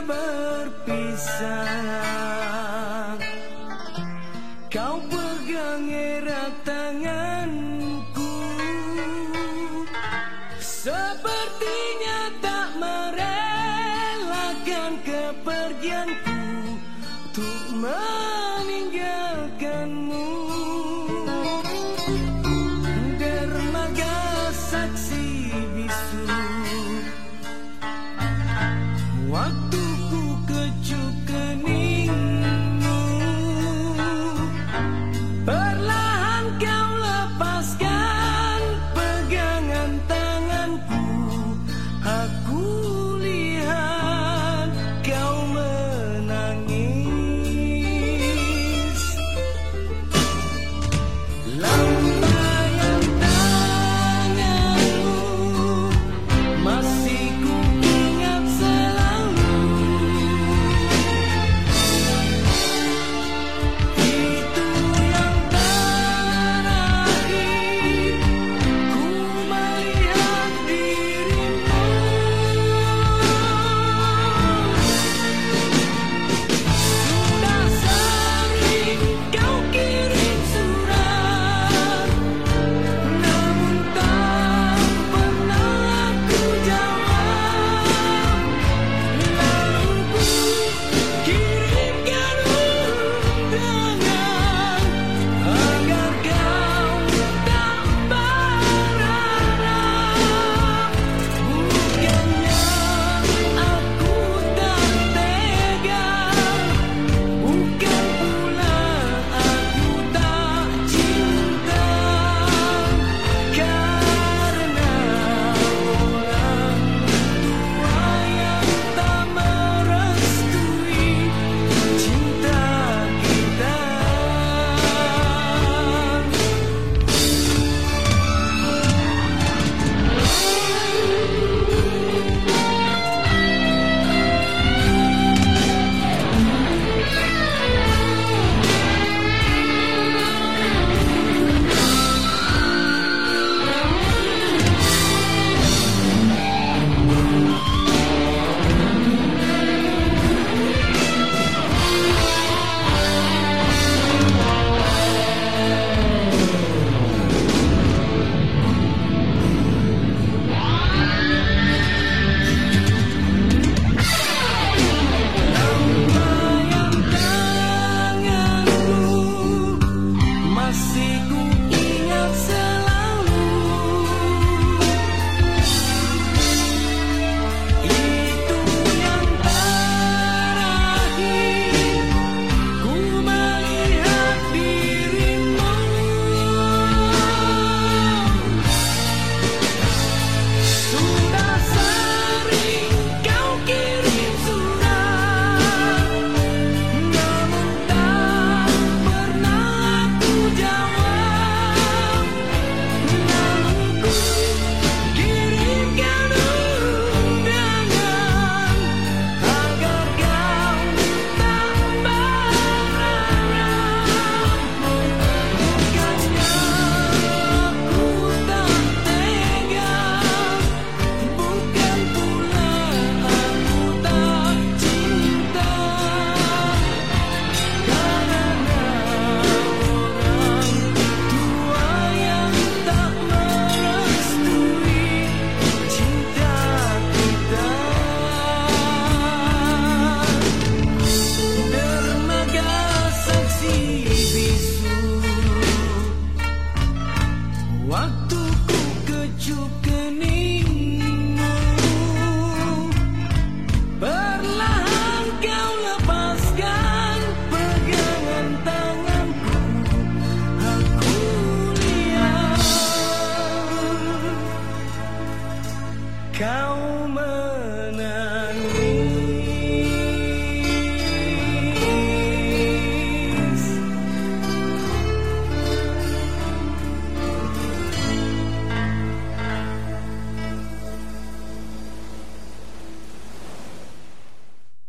berpisah. Kau pegang erat tanganku. Sepertinya tak merelakan kepergianku Untuk 叫么呢